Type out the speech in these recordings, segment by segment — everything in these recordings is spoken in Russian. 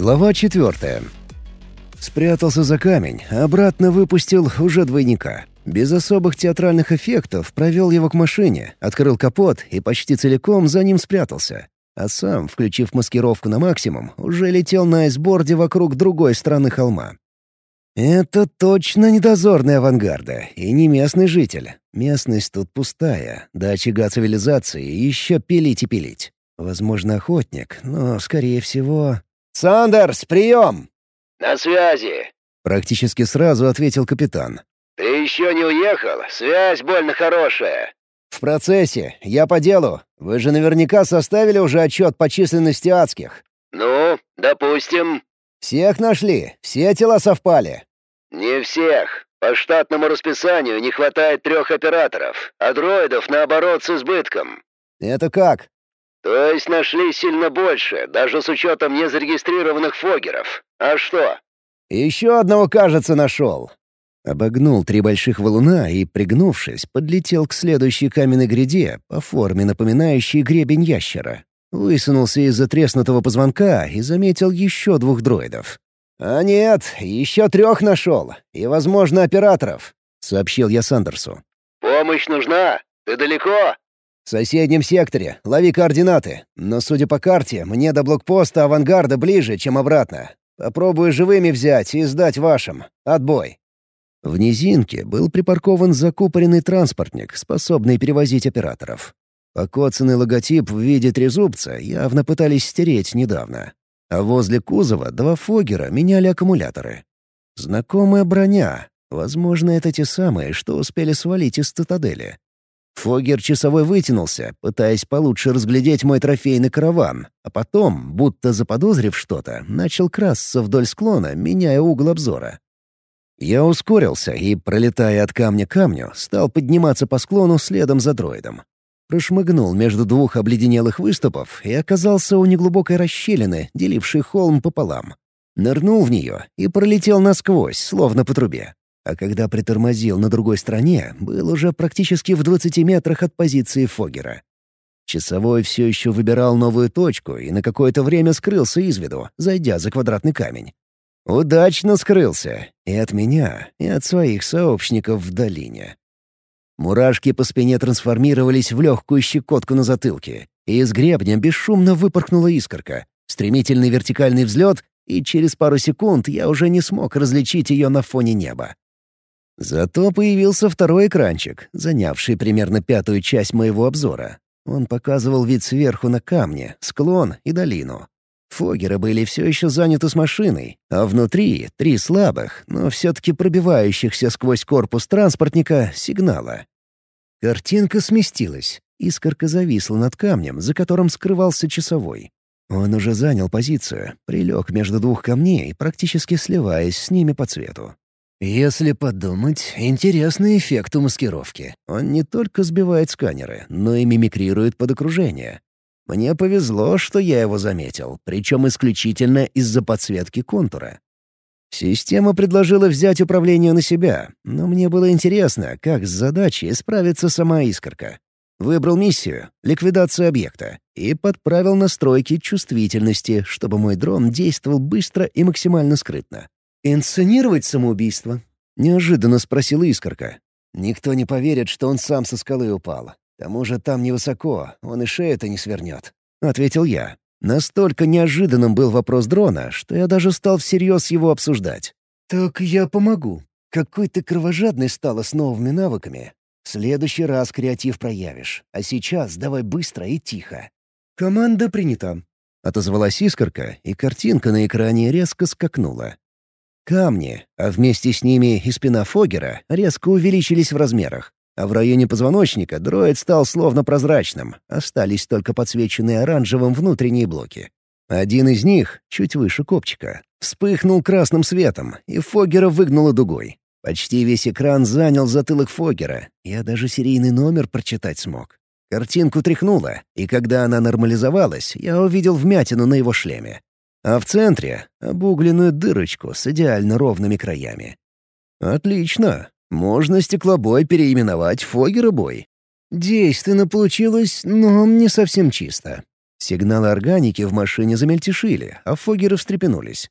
Глава четвертая. Спрятался за камень, обратно выпустил уже двойника. Без особых театральных эффектов провел его к машине, открыл капот и почти целиком за ним спрятался. А сам, включив маскировку на максимум, уже летел на айсборде вокруг другой стороны холма. Это точно не дозорный авангарда и не местный житель. Местность тут пустая, до очага цивилизации еще пилить и пилить. Возможно, охотник, но, скорее всего... «Сандерс, прием!» «На связи!» — практически сразу ответил капитан. «Ты еще не уехал? Связь больно хорошая». «В процессе. Я по делу. Вы же наверняка составили уже отчет по численности адских». «Ну, допустим». «Всех нашли? Все тела совпали?» «Не всех. По штатному расписанию не хватает трех операторов, а дроидов, наоборот, с избытком». «Это как?» «То есть нашли сильно больше, даже с учетом незарегистрированных фогеров. А что?» «Еще одного, кажется, нашел». Обогнул три больших валуна и, пригнувшись, подлетел к следующей каменной гряде, по форме напоминающей гребень ящера. Высунулся из-за треснутого позвонка и заметил еще двух дроидов. «А нет, еще трех нашел. И, возможно, операторов», — сообщил я Сандерсу. «Помощь нужна? Ты далеко?» «В соседнем секторе. Лови координаты. Но, судя по карте, мне до блокпоста авангарда ближе, чем обратно. Попробую живыми взять и сдать вашим. Отбой». В низинке был припаркован закупоренный транспортник, способный перевозить операторов. Покоцанный логотип в виде трезубца явно пытались стереть недавно. А возле кузова два фогера меняли аккумуляторы. Знакомая броня. Возможно, это те самые, что успели свалить из цитадели. Фогер часовой вытянулся, пытаясь получше разглядеть мой трофейный караван, а потом, будто заподозрив что-то, начал красться вдоль склона, меняя угол обзора. Я ускорился и, пролетая от камня к камню, стал подниматься по склону следом за дроидом. Прошмыгнул между двух обледенелых выступов и оказался у неглубокой расщелины, делившей холм пополам. Нырнул в нее и пролетел насквозь, словно по трубе. А когда притормозил на другой стороне, был уже практически в 20 метрах от позиции Фогера. Часовой все еще выбирал новую точку и на какое-то время скрылся из виду, зайдя за квадратный камень. Удачно скрылся. И от меня, и от своих сообщников в долине. Мурашки по спине трансформировались в легкую щекотку на затылке, и из гребня бесшумно выпорхнула искорка. Стремительный вертикальный взлет, и через пару секунд я уже не смог различить ее на фоне неба. Зато появился второй экранчик, занявший примерно пятую часть моего обзора. Он показывал вид сверху на камни, склон и долину. Фогеры были все еще заняты с машиной, а внутри — три слабых, но все-таки пробивающихся сквозь корпус транспортника сигнала. Картинка сместилась. Искорка зависла над камнем, за которым скрывался часовой. Он уже занял позицию, прилег между двух камней, практически сливаясь с ними по цвету. Если подумать, интересный эффект у маскировки. Он не только сбивает сканеры, но и мимикрирует под окружение. Мне повезло, что я его заметил, причем исключительно из-за подсветки контура. Система предложила взять управление на себя, но мне было интересно, как с задачей справится сама искорка. Выбрал миссию — ликвидация объекта, и подправил настройки чувствительности, чтобы мой дрон действовал быстро и максимально скрытно. «Инсценировать самоубийство?» — неожиданно спросила искорка. «Никто не поверит, что он сам со скалы упал. К тому же там невысоко, он и шею-то не свернет», — ответил я. Настолько неожиданным был вопрос дрона, что я даже стал всерьез его обсуждать. «Так я помогу. Какой ты кровожадный стала с новыми навыками. В следующий раз креатив проявишь, а сейчас давай быстро и тихо». «Команда принята», — отозвалась искорка, и картинка на экране резко скакнула. Камни, а вместе с ними и спина Фогера, резко увеличились в размерах. А в районе позвоночника дроид стал словно прозрачным, остались только подсвеченные оранжевым внутренние блоки. Один из них, чуть выше копчика, вспыхнул красным светом, и Фогера выгнуло дугой. Почти весь экран занял затылок Фогера, я даже серийный номер прочитать смог. Картинку тряхнуло, и когда она нормализовалась, я увидел вмятину на его шлеме. А в центре — обугленную дырочку с идеально ровными краями. «Отлично. Можно стеклобой переименовать Фогеробой. Действенно получилось, но не совсем чисто. Сигналы органики в машине замельтешили, а фогеры встрепенулись.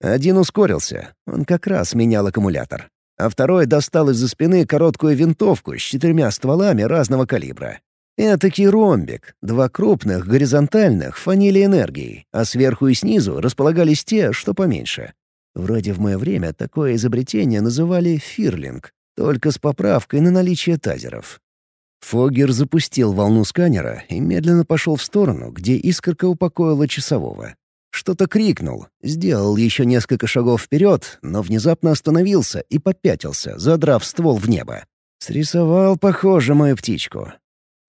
Один ускорился, он как раз менял аккумулятор. А второй достал из-за спины короткую винтовку с четырьмя стволами разного калибра. Этакий ромбик, два крупных горизонтальных фанили энергии, а сверху и снизу располагались те, что поменьше. Вроде в мое время такое изобретение называли «фирлинг», только с поправкой на наличие тазеров. Фогер запустил волну сканера и медленно пошел в сторону, где искорка упокоила часового. Что-то крикнул, сделал еще несколько шагов вперед, но внезапно остановился и попятился, задрав ствол в небо. Срисовал, похоже, мою птичку.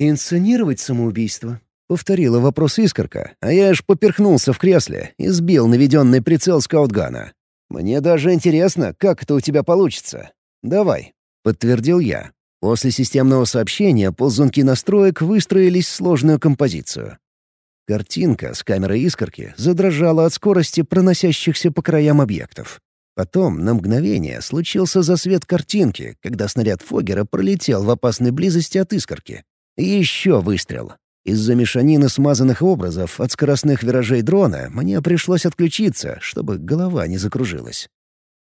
«Инсценировать самоубийство?» — повторила вопрос искорка, а я аж поперхнулся в кресле и сбил наведенный прицел скаутгана. «Мне даже интересно, как это у тебя получится. Давай», — подтвердил я. После системного сообщения ползунки настроек выстроились в сложную композицию. Картинка с камерой искорки задрожала от скорости проносящихся по краям объектов. Потом, на мгновение, случился засвет картинки, когда снаряд Фогера пролетел в опасной близости от искорки. Еще выстрел. Из-за мешанины смазанных образов от скоростных виражей дрона мне пришлось отключиться, чтобы голова не закружилась.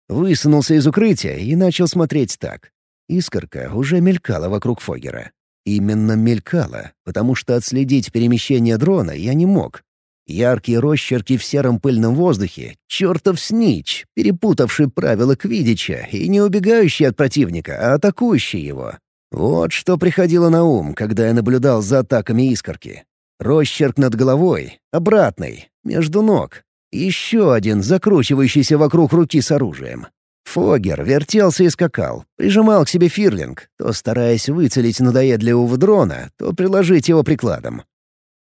Высунулся из укрытия и начал смотреть так. Искорка уже мелькала вокруг Фогера. Именно мелькала, потому что отследить перемещение дрона я не мог. Яркие росчерки в сером пыльном воздухе, чертов снич, перепутавший правила Квидича и не убегающий от противника, а атакующий его. Вот что приходило на ум, когда я наблюдал за атаками искорки. Росчерк над головой, обратный, между ног. Еще один, закручивающийся вокруг руки с оружием. Фогер вертелся и скакал, прижимал к себе фирлинг, то стараясь выцелить надоедливого дрона, то приложить его прикладом.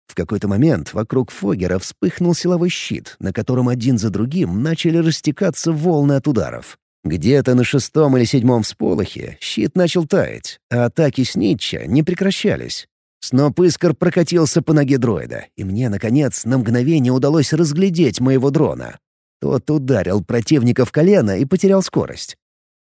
В какой-то момент вокруг Фогера вспыхнул силовой щит, на котором один за другим начали растекаться волны от ударов. Где-то на шестом или седьмом всполохе щит начал таять, а атаки Снитча не прекращались. Сноп искр прокатился по ноге дроида, и мне, наконец, на мгновение удалось разглядеть моего дрона. Тот ударил противника в колено и потерял скорость.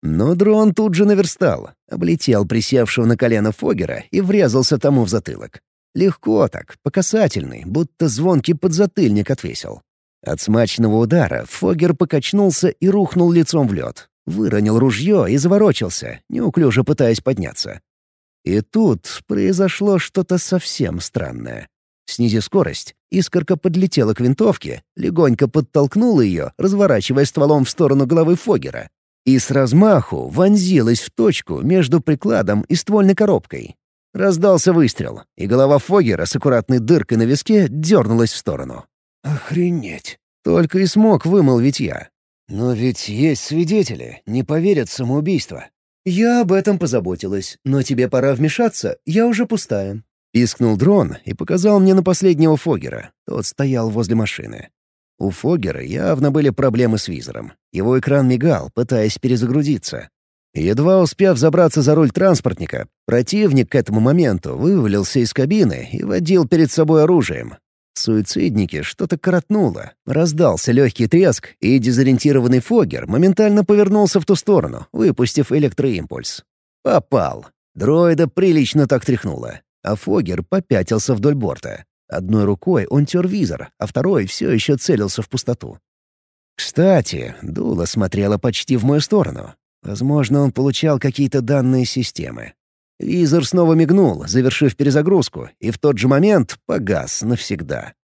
Но дрон тут же наверстал, облетел присевшего на колено Фогера и врезался тому в затылок. Легко так, по касательной, будто звонкий подзатыльник отвесил. От смачного удара Фогер покачнулся и рухнул лицом в лед. Выронил ружье и заворочился, неуклюже пытаясь подняться. И тут произошло что-то совсем странное. Снизив скорость, искорка подлетела к винтовке, легонько подтолкнула ее, разворачивая стволом в сторону головы Фогера, и с размаху вонзилась в точку между прикладом и ствольной коробкой. Раздался выстрел, и голова Фогера с аккуратной дыркой на виске дернулась в сторону. «Охренеть!» Только и смог вымолвить я. «Но ведь есть свидетели, не поверят в самоубийство». «Я об этом позаботилась, но тебе пора вмешаться, я уже пустая». Пискнул дрон и показал мне на последнего Фогера. Тот стоял возле машины. У Фогера явно были проблемы с визором. Его экран мигал, пытаясь перезагрузиться. Едва успев забраться за руль транспортника, противник к этому моменту вывалился из кабины и водил перед собой оружием, Суицидники что-то коротнуло, раздался легкий треск, и дезориентированный Фогер моментально повернулся в ту сторону, выпустив электроимпульс. Попал. Дроида прилично так тряхнуло, а Фогер попятился вдоль борта. Одной рукой он тер визор, а второй все еще целился в пустоту. Кстати, дуло смотрело почти в мою сторону. Возможно, он получал какие-то данные системы. Визор снова мигнул, завершив перезагрузку, и в тот же момент погас навсегда.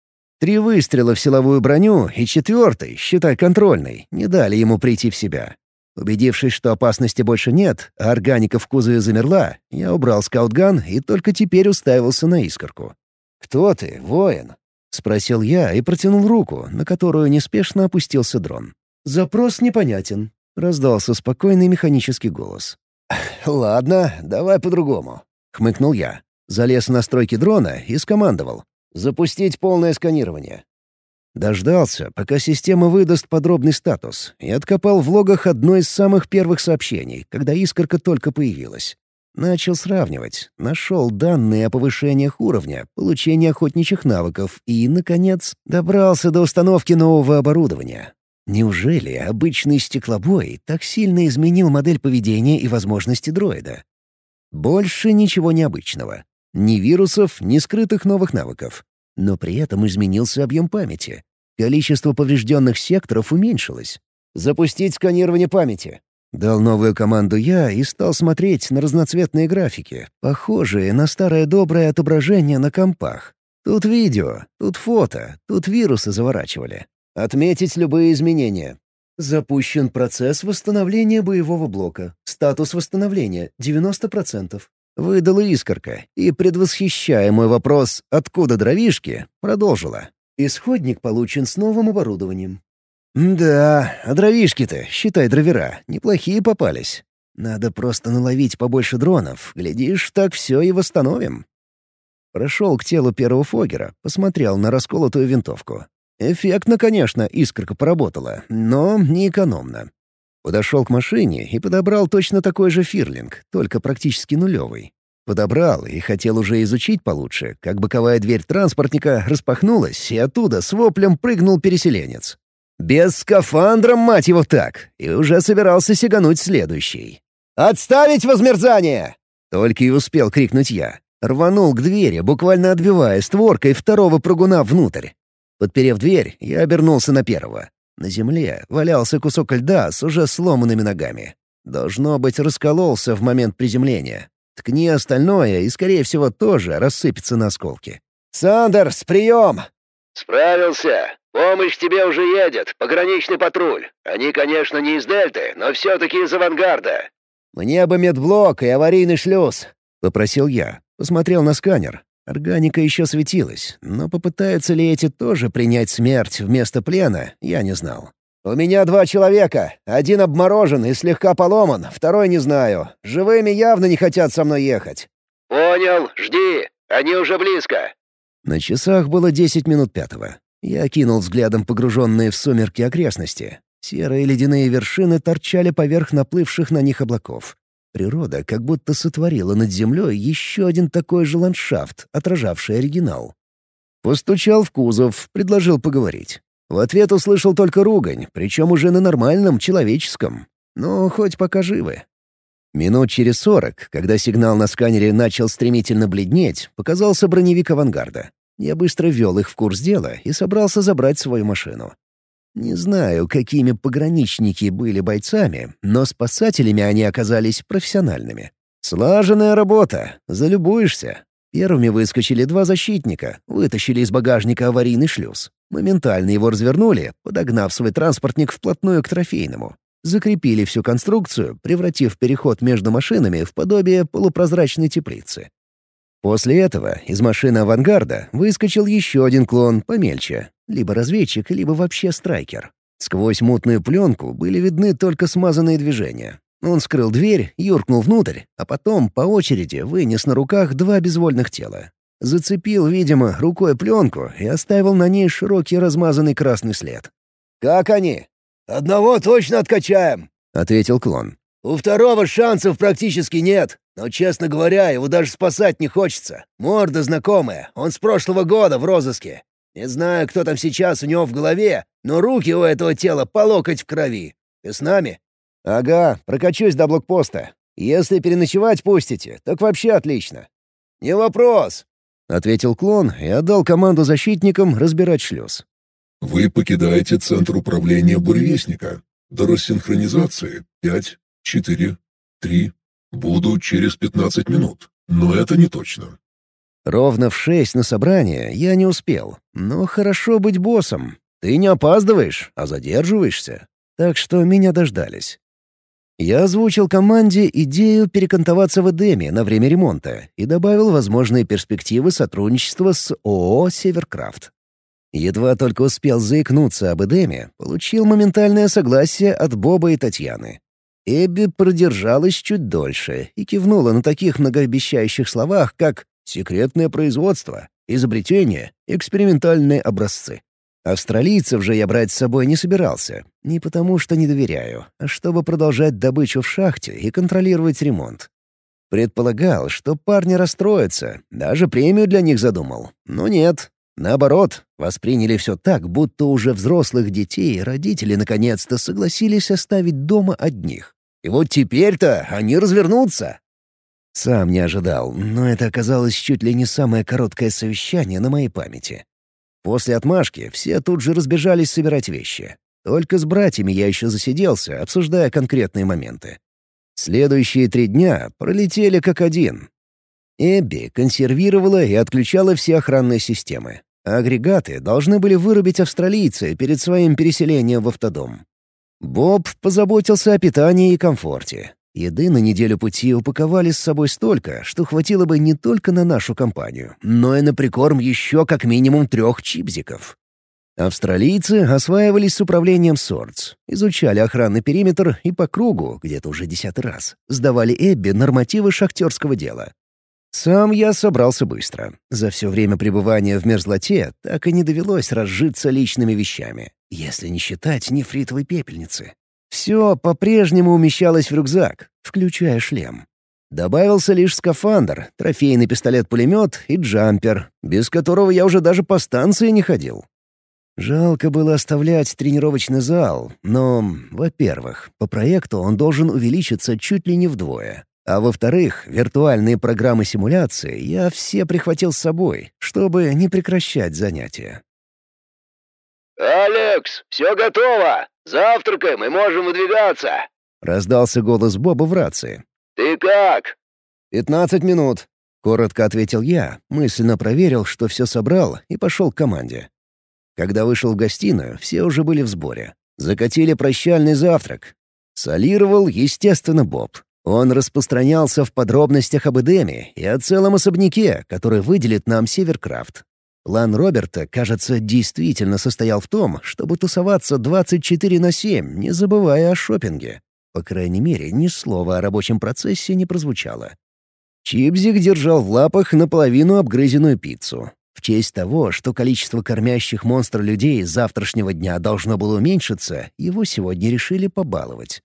Три выстрела в силовую броню и четвертый, считай контрольный, не дали ему прийти в себя. Убедившись, что опасности больше нет, а органика в кузове замерла, я убрал скаутган и только теперь уставился на искорку. «Кто ты, воин?» — спросил я и протянул руку, на которую неспешно опустился дрон. «Запрос непонятен», — раздался спокойный механический голос. «Ладно, давай по-другому», — хмыкнул я. Залез в настройки дрона и скомандовал. «Запустить полное сканирование». Дождался, пока система выдаст подробный статус, и откопал в логах одно из самых первых сообщений, когда искорка только появилась. Начал сравнивать, нашел данные о повышениях уровня, получении охотничьих навыков и, наконец, добрался до установки нового оборудования. Неужели обычный стеклобой так сильно изменил модель поведения и возможности дроида? Больше ничего необычного. Ни вирусов, ни скрытых новых навыков. Но при этом изменился объем памяти. Количество поврежденных секторов уменьшилось. «Запустить сканирование памяти», Дал новую команду я и стал смотреть на разноцветные графики, похожие на старое доброе отображение на компах. Тут видео, тут фото, тут вирусы заворачивали. Отметить любые изменения. Запущен процесс восстановления боевого блока. Статус восстановления — 90%. Выдала искорка и, предвосхищая мой вопрос «Откуда дровишки?», продолжила. Исходник получен с новым оборудованием. «Да, а дровишки-то, считай дровера, неплохие попались. Надо просто наловить побольше дронов, глядишь, так все и восстановим». Прошел к телу первого Фогера, посмотрел на расколотую винтовку. Эффектно, конечно, искорка поработала, но не экономно. Подошел к машине и подобрал точно такой же фирлинг, только практически нулевый. Подобрал и хотел уже изучить получше, как боковая дверь транспортника распахнулась, и оттуда с воплем прыгнул переселенец. Без скафандра, мать его, так, и уже собирался сигануть следующий. «Отставить возмерзание!» Только и успел крикнуть я. Рванул к двери, буквально отбивая створкой второго прыгуна внутрь. Подперев дверь, я обернулся на первого. На земле валялся кусок льда с уже сломанными ногами. Должно быть, раскололся в момент приземления. Ткни остальное и, скорее всего, тоже рассыпется на осколки. «Сандерс, прием!» «Справился. Помощь тебе уже едет. Пограничный патруль. Они, конечно, не из Дельты, но все-таки из авангарда». «Мне бы медблок и аварийный шлюз», — попросил я. Посмотрел на сканер. Органика еще светилась, но попытаются ли эти тоже принять смерть вместо плена, я не знал. «У меня два человека. Один обморожен и слегка поломан, второй не знаю. Живыми явно не хотят со мной ехать». «Понял, жди. Они уже близко». На часах было десять минут пятого. Я окинул взглядом погруженные в сумерки окрестности. Серые ледяные вершины торчали поверх наплывших на них облаков. Природа как будто сотворила над землей еще один такой же ландшафт, отражавший оригинал. Постучал в кузов, предложил поговорить. В ответ услышал только ругань, причем уже на нормальном, человеческом. Но хоть пока живы. Минут через сорок, когда сигнал на сканере начал стремительно бледнеть, показался броневик авангарда. Я быстро ввел их в курс дела и собрался забрать свою машину. Не знаю, какими пограничники были бойцами, но спасателями они оказались профессиональными. Слаженная работа, залюбуешься. Первыми выскочили два защитника, вытащили из багажника аварийный шлюз. Моментально его развернули, подогнав свой транспортник вплотную к трофейному. Закрепили всю конструкцию, превратив переход между машинами в подобие полупрозрачной теплицы. После этого из машины авангарда выскочил еще один клон помельче, либо разведчик, либо вообще страйкер. Сквозь мутную пленку были видны только смазанные движения. Он скрыл дверь, юркнул внутрь, а потом по очереди вынес на руках два безвольных тела. Зацепил, видимо, рукой пленку и оставил на ней широкий размазанный красный след. «Как они?» «Одного точно откачаем», — ответил клон. «У второго шансов практически нет. Но, честно говоря, его даже спасать не хочется. Морда знакомая, он с прошлого года в розыске. Не знаю, кто там сейчас у него в голове, но руки у этого тела по локоть в крови. Ты с нами?» «Ага, прокачусь до блокпоста. Если переночевать пустите, так вообще отлично». «Не вопрос», — ответил клон и отдал команду защитникам разбирать шлюз. «Вы покидаете центр управления буревестника. До рассинхронизации — пять, четыре, три, «Буду через пятнадцать минут, но это не точно». Ровно в шесть на собрание я не успел, но хорошо быть боссом. Ты не опаздываешь, а задерживаешься. Так что меня дождались. Я озвучил команде идею перекантоваться в Эдеме на время ремонта и добавил возможные перспективы сотрудничества с ООО «Северкрафт». Едва только успел заикнуться об Эдеме, получил моментальное согласие от Боба и Татьяны. Эбби продержалась чуть дольше и кивнула на таких многообещающих словах, как «секретное производство», «изобретение», «экспериментальные образцы». Австралийцев же я брать с собой не собирался. Не потому, что не доверяю, а чтобы продолжать добычу в шахте и контролировать ремонт. Предполагал, что парни расстроятся, даже премию для них задумал. Но нет. Наоборот, восприняли все так, будто уже взрослых детей родители наконец-то согласились оставить дома одних. И вот теперь-то они развернутся. Сам не ожидал, но это оказалось чуть ли не самое короткое совещание на моей памяти. После отмашки все тут же разбежались собирать вещи. Только с братьями я еще засиделся, обсуждая конкретные моменты. Следующие три дня пролетели как один. Эбби консервировала и отключала все охранные системы. Агрегаты должны были вырубить австралийцы перед своим переселением в автодом. Боб позаботился о питании и комфорте. Еды на неделю пути упаковали с собой столько, что хватило бы не только на нашу компанию, но и на прикорм еще как минимум трех чипзиков. Австралийцы осваивались с управлением Сордс, изучали охранный периметр и по кругу, где-то уже десятый раз, сдавали Эбби нормативы шахтерского дела. Сам я собрался быстро. За все время пребывания в мерзлоте так и не довелось разжиться личными вещами, если не считать нефритовой пепельницы. Все по-прежнему умещалось в рюкзак, включая шлем. Добавился лишь скафандр, трофейный пистолет-пулемет и джампер, без которого я уже даже по станции не ходил. Жалко было оставлять тренировочный зал, но, во-первых, по проекту он должен увеличиться чуть ли не вдвое. А во-вторых, виртуальные программы симуляции я все прихватил с собой, чтобы не прекращать занятия. «Алекс, все готово! Завтракаем и можем выдвигаться!» — раздался голос Боба в рации. «Ты как?» «Пятнадцать минут», — коротко ответил я, мысленно проверил, что все собрал, и пошел к команде. Когда вышел в гостиную, все уже были в сборе. Закатили прощальный завтрак. Солировал, естественно, Боб. Он распространялся в подробностях об Эдеме и о целом особняке, который выделит нам Северкрафт. План Роберта, кажется, действительно состоял в том, чтобы тусоваться 24 на 7, не забывая о шопинге. По крайней мере, ни слова о рабочем процессе не прозвучало. Чипзик держал в лапах наполовину обгрызенную пиццу. В честь того, что количество кормящих монстр людей завтрашнего дня должно было уменьшиться, его сегодня решили побаловать.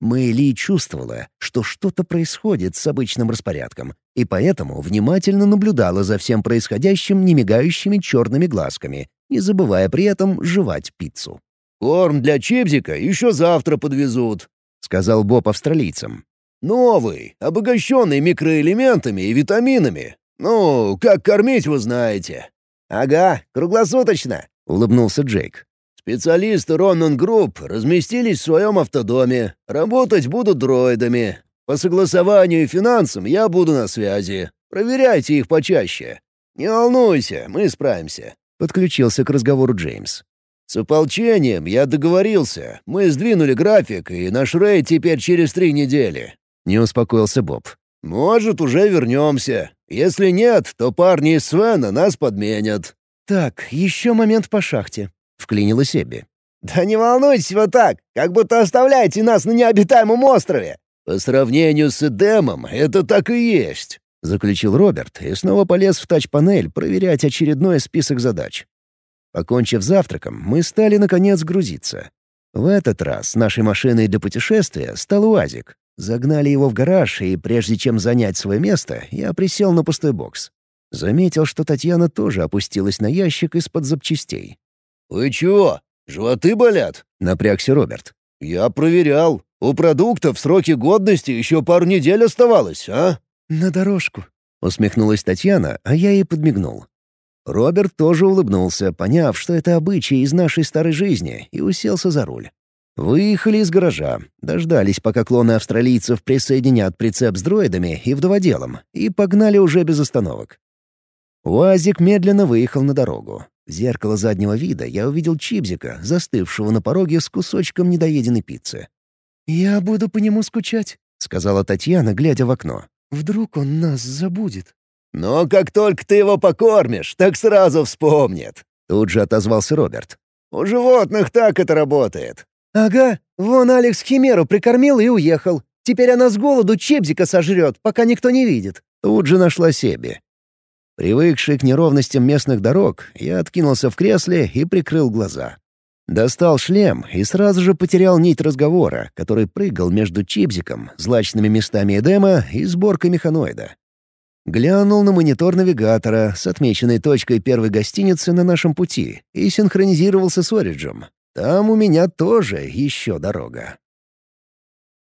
Мэйли чувствовала, что что-то происходит с обычным распорядком, и поэтому внимательно наблюдала за всем происходящим немигающими черными глазками, не забывая при этом жевать пиццу. «Корм для Чебзика еще завтра подвезут», — сказал Боб австралийцам. «Новый, обогащенный микроэлементами и витаминами. Ну, как кормить вы знаете». «Ага, круглосуточно», — улыбнулся Джейк. Специалисты Роннан Групп разместились в своем автодоме. Работать будут дроидами. По согласованию и финансам я буду на связи. Проверяйте их почаще. Не волнуйся, мы справимся». Подключился к разговору Джеймс. «С ополчением я договорился. Мы сдвинули график, и наш рейд теперь через три недели». Не успокоился Боб. «Может, уже вернемся. Если нет, то парни из Свена нас подменят». «Так, еще момент по шахте», — вклинилась Эбби. «Да не волнуйтесь вы так, как будто оставляете нас на необитаемом острове!» «По сравнению с Эдемом, это так и есть», — заключил Роберт и снова полез в тач-панель проверять очередной список задач. Покончив завтраком, мы стали, наконец, грузиться. В этот раз нашей машиной для путешествия стал УАЗик. Загнали его в гараж, и прежде чем занять свое место, я присел на пустой бокс. Заметил, что Татьяна тоже опустилась на ящик из-под запчастей. «Вы чего? Животы болят?» — напрягся Роберт. «Я проверял. У продуктов сроки годности еще пару недель оставалось, а?» «На дорожку», — усмехнулась Татьяна, а я ей подмигнул. Роберт тоже улыбнулся, поняв, что это обычай из нашей старой жизни, и уселся за руль. Выехали из гаража, дождались, пока клоны австралийцев присоединят прицеп с дроидами и вдоводелом, и погнали уже без остановок. УАЗик медленно выехал на дорогу. В зеркало заднего вида я увидел Чипзика, застывшего на пороге с кусочком недоеденной пиццы. «Я буду по нему скучать», — сказала Татьяна, глядя в окно. «Вдруг он нас забудет». «Но как только ты его покормишь, так сразу вспомнит», — тут же отозвался Роберт. «У животных так это работает». «Ага, вон Алекс Химеру прикормил и уехал. Теперь она с голоду Чепзика сожрет, пока никто не видит». Тут же нашла себе. Привыкший к неровностям местных дорог, я откинулся в кресле и прикрыл глаза. Достал шлем и сразу же потерял нить разговора, который прыгал между чипзиком, злачными местами Эдема и сборкой механоида. Глянул на монитор навигатора с отмеченной точкой первой гостиницы на нашем пути и синхронизировался с Ориджем. Там у меня тоже еще дорога.